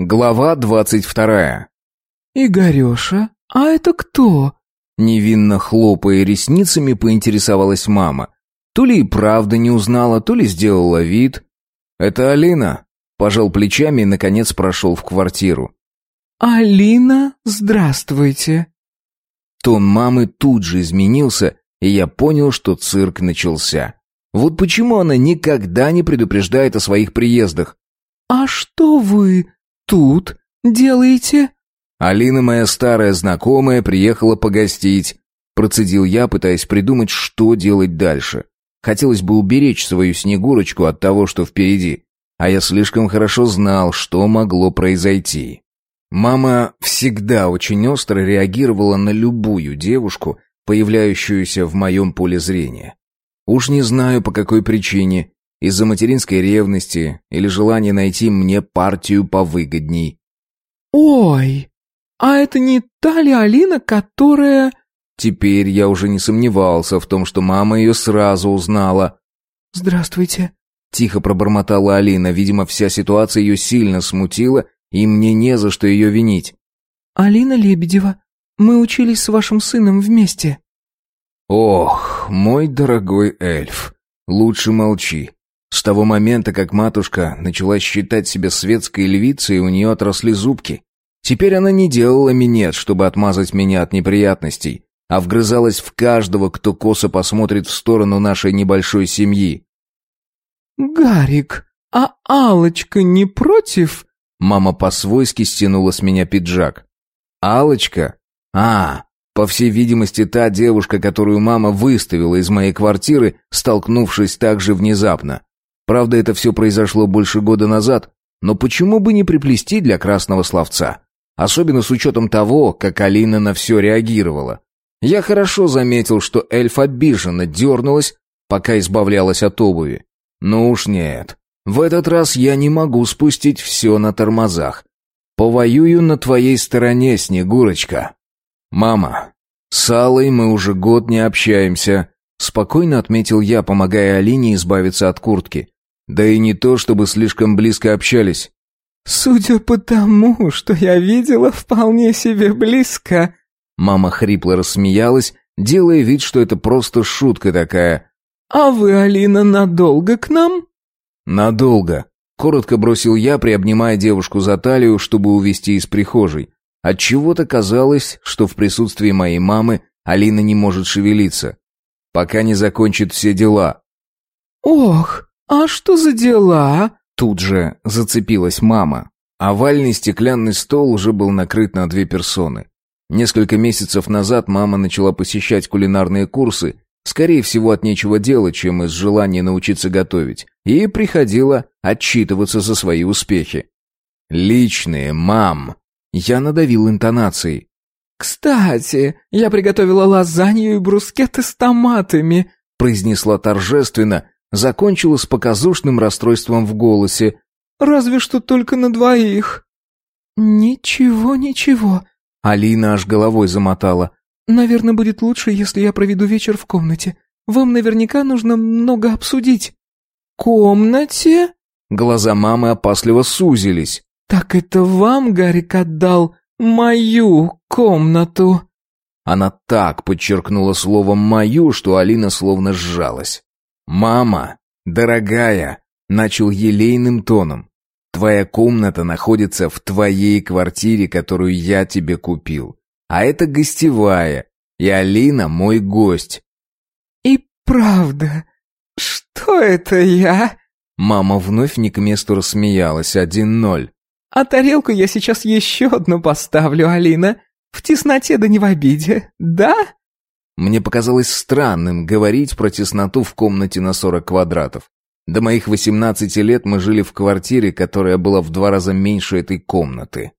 Глава двадцать вторая. «Игореша, а это кто?» Невинно хлопая ресницами, поинтересовалась мама. То ли и правда не узнала, то ли сделала вид. «Это Алина», — пожал плечами и, наконец, прошел в квартиру. «Алина, здравствуйте». Тон мамы тут же изменился, и я понял, что цирк начался. Вот почему она никогда не предупреждает о своих приездах. «А что вы тут делаете?» «Алина, моя старая знакомая, приехала погостить», процедил я, пытаясь придумать, что делать дальше. Хотелось бы уберечь свою Снегурочку от того, что впереди, а я слишком хорошо знал, что могло произойти. Мама всегда очень остро реагировала на любую девушку, появляющуюся в моем поле зрения. Уж не знаю, по какой причине, из-за материнской ревности или желания найти мне партию повыгодней. «Ой, а это не та ли Алина, которая...» Теперь я уже не сомневался в том, что мама ее сразу узнала. «Здравствуйте», — тихо пробормотала Алина. Видимо, вся ситуация ее сильно смутила, и мне не за что ее винить. «Алина Лебедева, мы учились с вашим сыном вместе». «Ох, мой дорогой эльф, лучше молчи. С того момента, как матушка начала считать себя светской львицей, у нее отросли зубки. Теперь она не делала минет, чтобы отмазать меня от неприятностей, а вгрызалась в каждого, кто косо посмотрит в сторону нашей небольшой семьи. «Гарик, а алочка не против?» Мама по-свойски стянула с меня пиджак. алочка А, по всей видимости, та девушка, которую мама выставила из моей квартиры, столкнувшись так же внезапно. Правда, это все произошло больше года назад, но почему бы не приплести для красного словца? Особенно с учетом того, как Алина на все реагировала. Я хорошо заметил, что эльф обиженно дернулась, пока избавлялась от обуви. Ну уж нет. В этот раз я не могу спустить все на тормозах. Повоюю на твоей стороне, Снегурочка. Мама, с Аллой мы уже год не общаемся, спокойно отметил я, помогая Алине избавиться от куртки. Да и не то, чтобы слишком близко общались. «Судя по тому, что я видела, вполне себе близко». Мама хрипло рассмеялась, делая вид, что это просто шутка такая. «А вы, Алина, надолго к нам?» «Надолго», — коротко бросил я, приобнимая девушку за талию, чтобы увести из прихожей. Отчего-то казалось, что в присутствии моей мамы Алина не может шевелиться, пока не закончит все дела. «Ох!» «А что за дела?» Тут же зацепилась мама. Овальный стеклянный стол уже был накрыт на две персоны. Несколько месяцев назад мама начала посещать кулинарные курсы, скорее всего от нечего делать, чем из желания научиться готовить, и приходила отчитываться за свои успехи. «Личные, мам!» Я надавил интонацией. «Кстати, я приготовила лазанью и брускеты с томатами», произнесла торжественно, Закончила с показушным расстройством в голосе. «Разве что только на двоих». «Ничего, ничего». Алина аж головой замотала. «Наверное, будет лучше, если я проведу вечер в комнате. Вам наверняка нужно много обсудить». «Комнате?» Глаза мамы опасливо сузились. «Так это вам Гарик отдал мою комнату?» Она так подчеркнула словом «мою», что Алина словно сжалась. «Мама, дорогая», — начал елейным тоном, «твоя комната находится в твоей квартире, которую я тебе купил. А это гостевая, и Алина мой гость». «И правда, что это я?» Мама вновь не к месту рассмеялась, один ноль. «А тарелку я сейчас еще одну поставлю, Алина. В тесноте да не в обиде, да?» Мне показалось странным говорить про тесноту в комнате на 40 квадратов. До моих 18 лет мы жили в квартире, которая была в два раза меньше этой комнаты.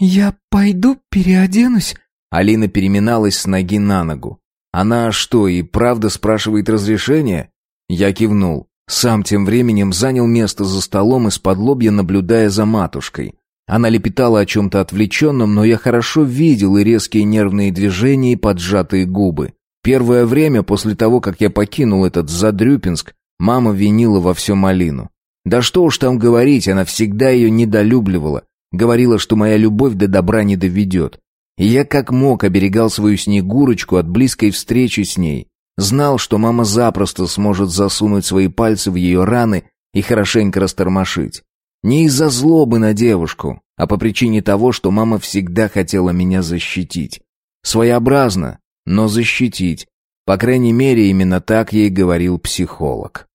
«Я пойду переоденусь?» Алина переминалась с ноги на ногу. «Она что, и правда спрашивает разрешения?» Я кивнул. Сам тем временем занял место за столом из-под лобья, наблюдая за матушкой. Она лепетала о чем-то отвлеченном, но я хорошо видел и резкие нервные движения, и поджатые губы. Первое время после того, как я покинул этот Задрюпинск, мама винила во всем Алину. Да что уж там говорить, она всегда ее недолюбливала. Говорила, что моя любовь до добра не доведет. И я как мог оберегал свою Снегурочку от близкой встречи с ней. Знал, что мама запросто сможет засунуть свои пальцы в ее раны и хорошенько растормошить. Не из-за злобы на девушку, а по причине того, что мама всегда хотела меня защитить. Своеобразно, но защитить. По крайней мере, именно так ей говорил психолог.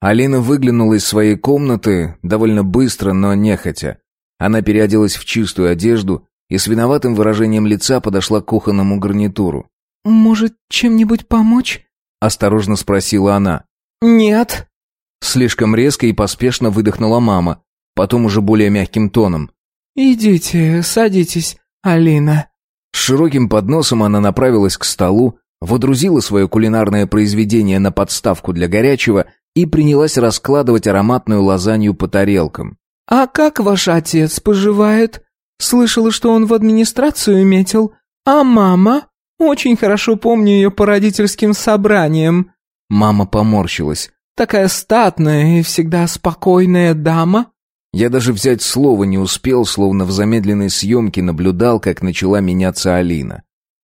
Алина выглянула из своей комнаты довольно быстро, но нехотя. Она переоделась в чистую одежду и с виноватым выражением лица подошла к кухонному гарнитуру. «Может, чем-нибудь помочь?» — осторожно спросила она. «Нет». Слишком резко и поспешно выдохнула мама, потом уже более мягким тоном. «Идите, садитесь, Алина». С широким подносом она направилась к столу, водрузила свое кулинарное произведение на подставку для горячего и принялась раскладывать ароматную лазанью по тарелкам. «А как ваш отец поживает? Слышала, что он в администрацию метил. А мама? Очень хорошо помню ее по родительским собраниям». Мама поморщилась. «Такая статная и всегда спокойная дама». Я даже взять слово не успел, словно в замедленной съемке наблюдал, как начала меняться Алина.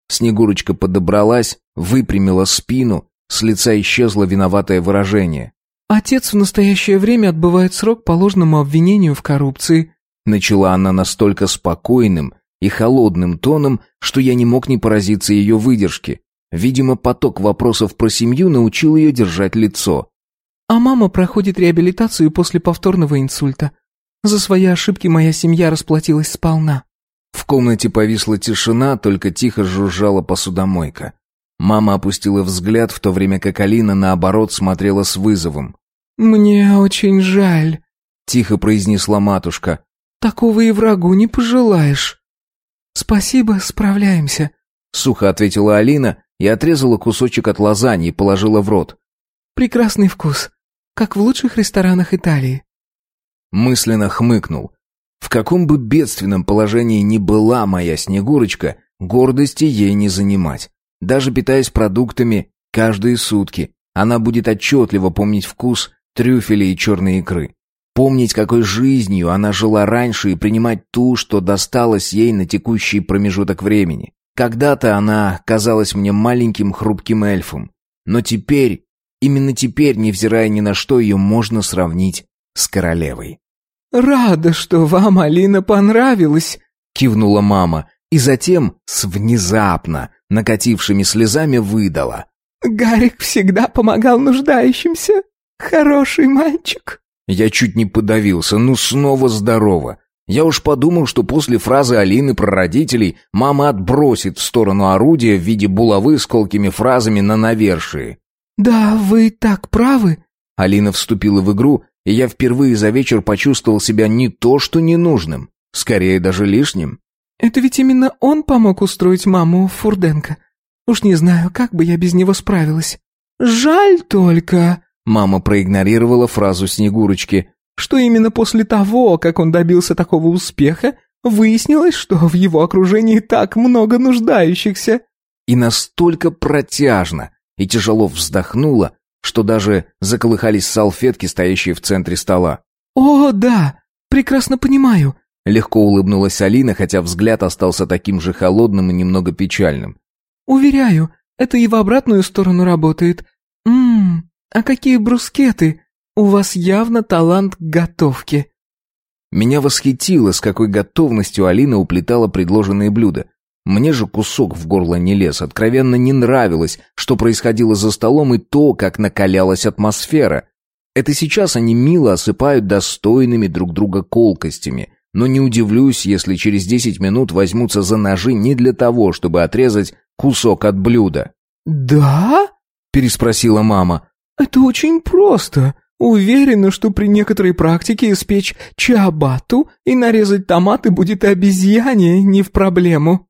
Снегурочка подобралась, выпрямила спину, с лица исчезло виноватое выражение. «Отец в настоящее время отбывает срок по ложному обвинению в коррупции», начала она настолько спокойным и холодным тоном, что я не мог не поразиться ее выдержке. Видимо, поток вопросов про семью научил ее держать лицо. «А мама проходит реабилитацию после повторного инсульта. За свои ошибки моя семья расплатилась сполна». В комнате повисла тишина, только тихо жужжала посудомойка. Мама опустила взгляд, в то время как Алина, наоборот, смотрела с вызовом. «Мне очень жаль», — тихо произнесла матушка. «Такого и врагу не пожелаешь». «Спасибо, справляемся», — сухо ответила Алина и отрезала кусочек от лазаньи и положила в рот. «Прекрасный вкус, как в лучших ресторанах Италии». Мысленно хмыкнул. В каком бы бедственном положении ни была моя Снегурочка, гордости ей не занимать. Даже питаясь продуктами каждые сутки, она будет отчетливо помнить вкус трюфеля и черной икры. Помнить, какой жизнью она жила раньше и принимать ту, что досталось ей на текущий промежуток времени. Когда-то она казалась мне маленьким хрупким эльфом. Но теперь, именно теперь, невзирая ни на что, ее можно сравнить с королевой. «Рада, что вам, Алина, понравилось», — кивнула мама, и затем с внезапно накатившими слезами выдала. «Гарик всегда помогал нуждающимся. Хороший мальчик». Я чуть не подавился, ну снова здорово. Я уж подумал, что после фразы Алины про родителей мама отбросит в сторону орудия в виде булавы с колкими фразами на навершии. «Да, вы так правы». Алина вступила в игру, и я впервые за вечер почувствовал себя не то что ненужным, скорее даже лишним. Это ведь именно он помог устроить маму Фурденко. Уж не знаю, как бы я без него справилась. Жаль только...» Мама проигнорировала фразу Снегурочки. «Что именно после того, как он добился такого успеха, выяснилось, что в его окружении так много нуждающихся». И настолько протяжно и тяжело вздохнула, что даже заколыхались салфетки, стоящие в центре стола. «О, да, прекрасно понимаю. Легко улыбнулась Алина, хотя взгляд остался таким же холодным и немного печальным. «Уверяю, это и в обратную сторону работает. Ммм, а какие брускеты! У вас явно талант к готовке». Меня восхитило, с какой готовностью Алина уплетала предложенные блюда. Мне же кусок в горло не лез, откровенно не нравилось, что происходило за столом и то, как накалялась атмосфера. Это сейчас они мило осыпают достойными друг друга колкостями, но не удивлюсь, если через десять минут возьмутся за ножи не для того, чтобы отрезать кусок от блюда. «Да?» — переспросила мама. «Это очень просто. Уверена, что при некоторой практике испечь чиабату и нарезать томаты будет обезьяне не в проблему».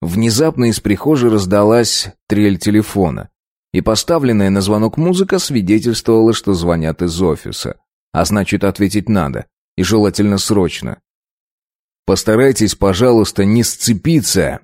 Внезапно из прихожей раздалась трель телефона, и поставленная на звонок музыка свидетельствовала, что звонят из офиса. А значит, ответить надо, и желательно срочно. Постарайтесь, пожалуйста, не сцепиться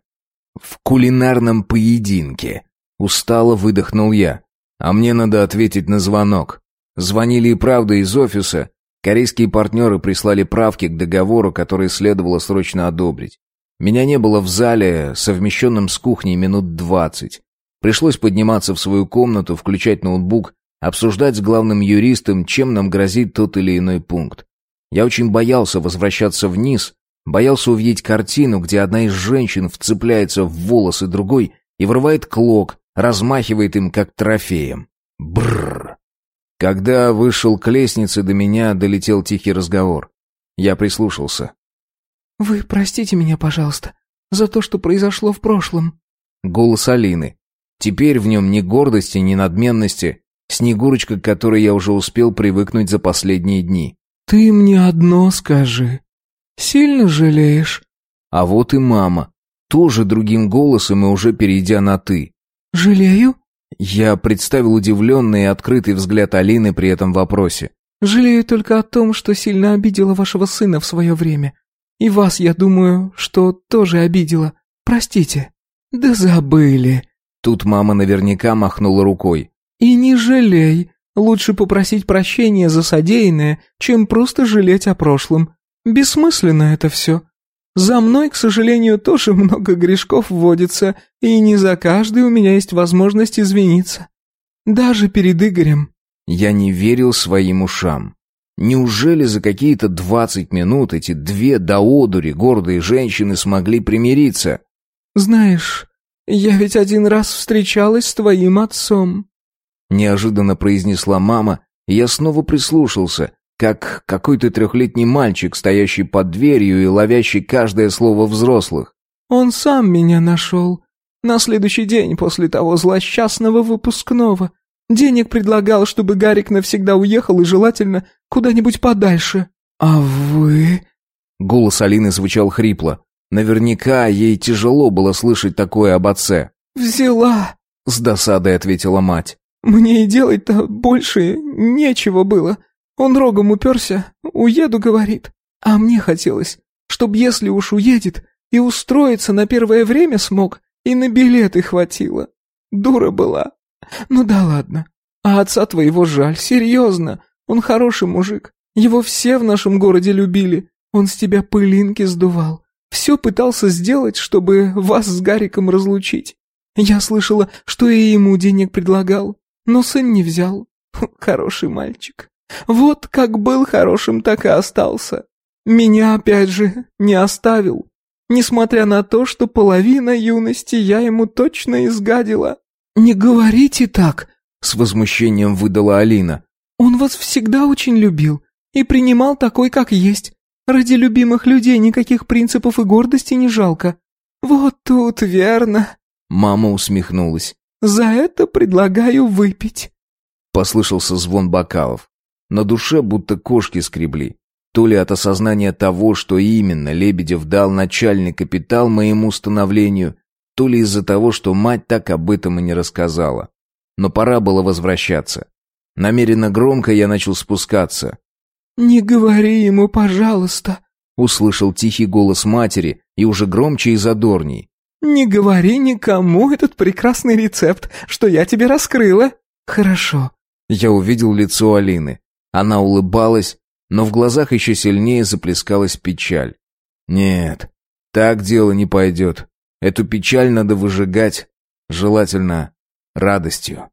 в кулинарном поединке. Устало выдохнул я. А мне надо ответить на звонок. Звонили и правда из офиса. Корейские партнеры прислали правки к договору, который следовало срочно одобрить. Меня не было в зале, совмещенном с кухней, минут двадцать. Пришлось подниматься в свою комнату, включать ноутбук, обсуждать с главным юристом, чем нам грозит тот или иной пункт. Я очень боялся возвращаться вниз, боялся увидеть картину, где одна из женщин вцепляется в волосы другой и врывает клок, размахивает им как трофеем. Бррр. Когда вышел к лестнице, до меня долетел тихий разговор. Я прислушался. «Вы простите меня, пожалуйста, за то, что произошло в прошлом». Голос Алины. Теперь в нем ни гордости, ни надменности. Снегурочка, к которой я уже успел привыкнуть за последние дни. «Ты мне одно скажи. Сильно жалеешь?» А вот и мама. Тоже другим голосом и уже перейдя на «ты». «Жалею?» Я представил удивленный и открытый взгляд Алины при этом вопросе. «Жалею только о том, что сильно обидела вашего сына в свое время. И вас, я думаю, что тоже обидела. Простите». «Да забыли». Тут мама наверняка махнула рукой. «И не жалей. Лучше попросить прощения за содеянное, чем просто жалеть о прошлом. Бессмысленно это все. За мной, к сожалению, тоже много грешков вводится, и не за каждый у меня есть возможность извиниться. Даже перед Игорем. Я не верил своим ушам. Неужели за какие-то двадцать минут эти две до одури гордые женщины смогли примириться? Знаешь, я ведь один раз встречалась с твоим отцом. Неожиданно произнесла мама, и я снова прислушался, как какой-то трехлетний мальчик, стоящий под дверью и ловящий каждое слово взрослых. «Он сам меня нашел. На следующий день после того злосчастного выпускного. Денег предлагал, чтобы Гарик навсегда уехал и желательно куда-нибудь подальше. А вы...» Голос Алины звучал хрипло. Наверняка ей тяжело было слышать такое об отце. «Взяла», — с досадой ответила мать. «Мне и делать-то больше нечего было. Он рогом уперся, уеду, говорит. А мне хотелось, чтоб если уж уедет, и устроиться на первое время смог, и на билеты хватило. Дура была. Ну да ладно. А отца твоего жаль, серьезно. Он хороший мужик. Его все в нашем городе любили. Он с тебя пылинки сдувал. Все пытался сделать, чтобы вас с Гариком разлучить. Я слышала, что и ему денег предлагал, но сын не взял. Хороший мальчик. Вот как был хорошим, так и остался. Меня, опять же, не оставил. Несмотря на то, что половина юности я ему точно изгадила. «Не говорите так», — с возмущением выдала Алина. «Он вас всегда очень любил и принимал такой, как есть. Ради любимых людей никаких принципов и гордости не жалко. Вот тут верно». Мама усмехнулась. «За это предлагаю выпить». Послышался звон бокалов. На душе будто кошки скребли. То ли от осознания того, что именно Лебедев дал начальный капитал моему становлению, то ли из-за того, что мать так об этом и не рассказала. Но пора было возвращаться. Намеренно громко я начал спускаться. «Не говори ему, пожалуйста», — услышал тихий голос матери и уже громче и задорней. «Не говори никому этот прекрасный рецепт, что я тебе раскрыла». «Хорошо». Я увидел лицо Алины. Она улыбалась, но в глазах еще сильнее заплескалась печаль. Нет, так дело не пойдет. Эту печаль надо выжигать, желательно радостью.